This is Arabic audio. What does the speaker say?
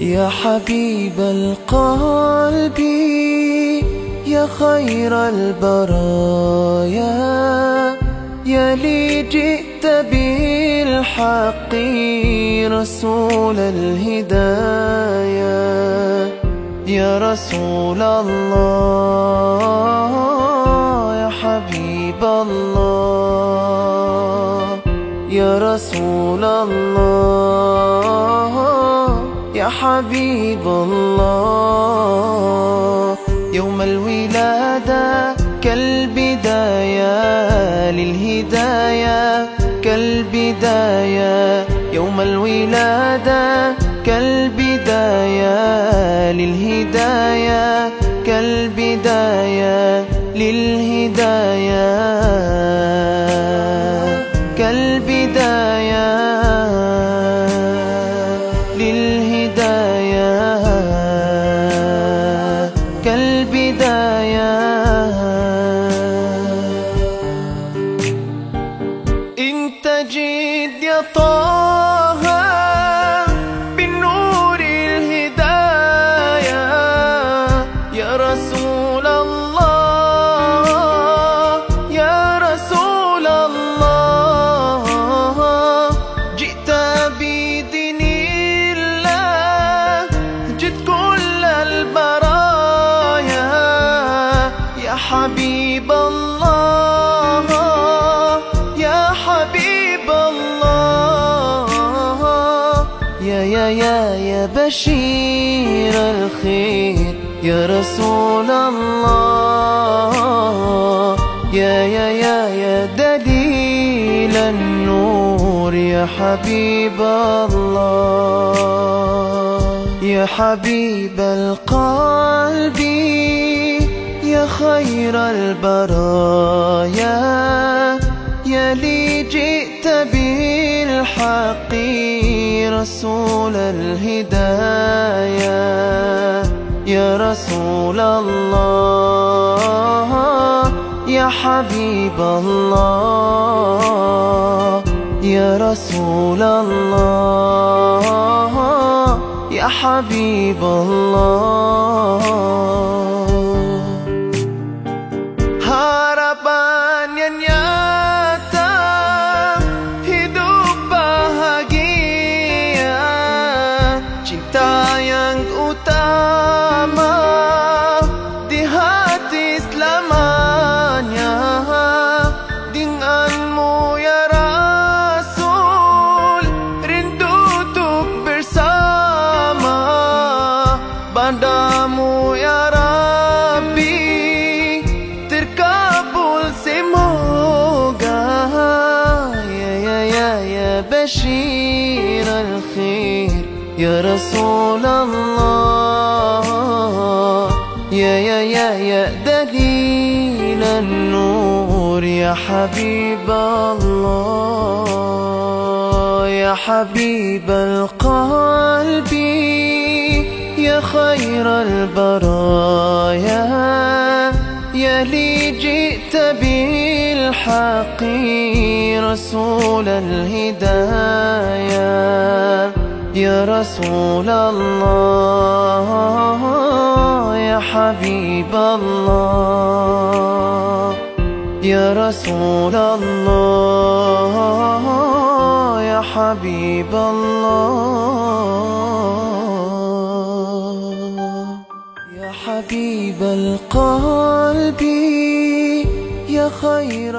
يا حبيب القلب يا خير البرايا يا لي جئت بالحق رسول الهدايا. يا رسول الله يا حبيب الله يا رسول الله. حبيب الله. يوم الولادة كالبداية للهداية كالبداية. يوم الولادة كالبداية للهداية. انت جيت يا طه بالنور الهداية. يا رسول الله يا رسول الله جئت بدين الله جئت كل البرايا. يا حبيب يا يا بشير الخير يا رسول الله. يا يا يا يا دليل النور يا حبيب الله. يا حبيب القلب يا خير البرايا. يا لي جئت بالحق. رسول الهدايا يا رسول الله يا حبيب الله يا رسول الله يا حبيب الله. بشير الخير. يا رسول الله يا يا يا يا دليل النور. يا حبيب الله يا حبيب القلب يا خير البرايا. يا لي جئت به بالحق رسول الهدايا يا رسول الله يا حبيب الله. يا رسول الله يا حبيب الله. يا حبيب القلب خير